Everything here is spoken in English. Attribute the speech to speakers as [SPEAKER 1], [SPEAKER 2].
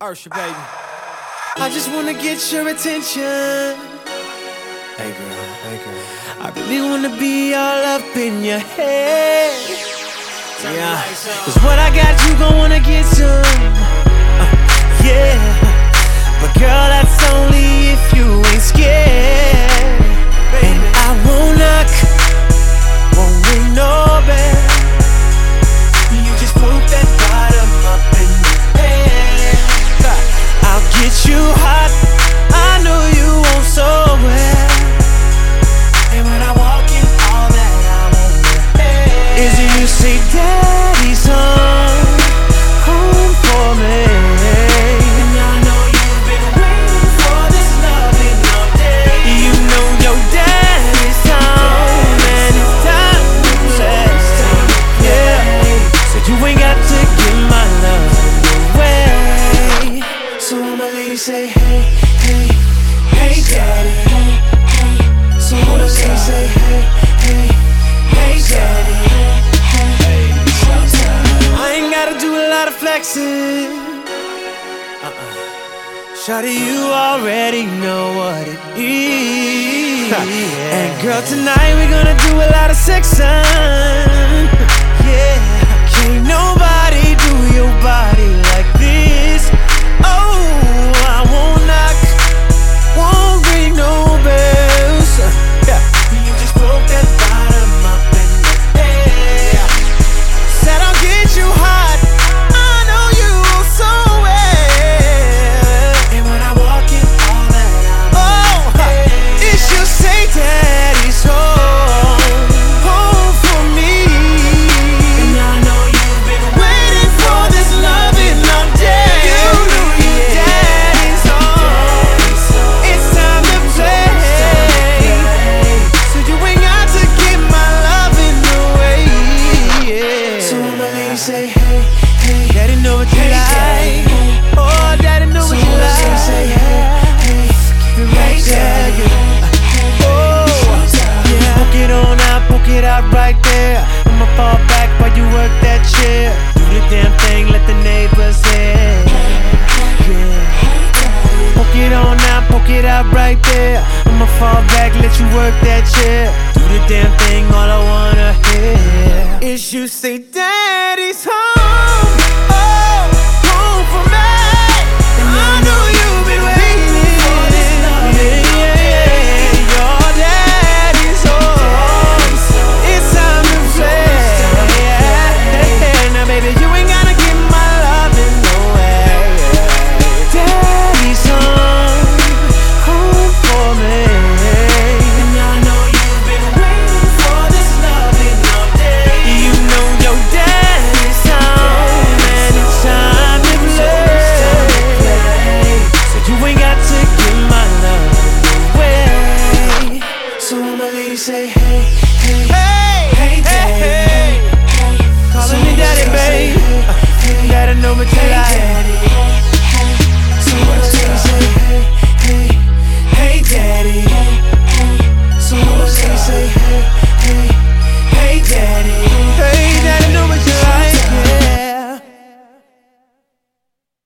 [SPEAKER 1] Usher, baby. I just wanna get your attention. Hey girl, hey girl. I really wanna be all up in your head. Yeah, cause what I got, you gon' wanna get some. Jackson. Uh-uh. Shawty, you already know what it is. and girl, tonight we're gonna do a lot of sex. Time. that you work that chair. Do the damn thing all I wanna hear is you say, damn.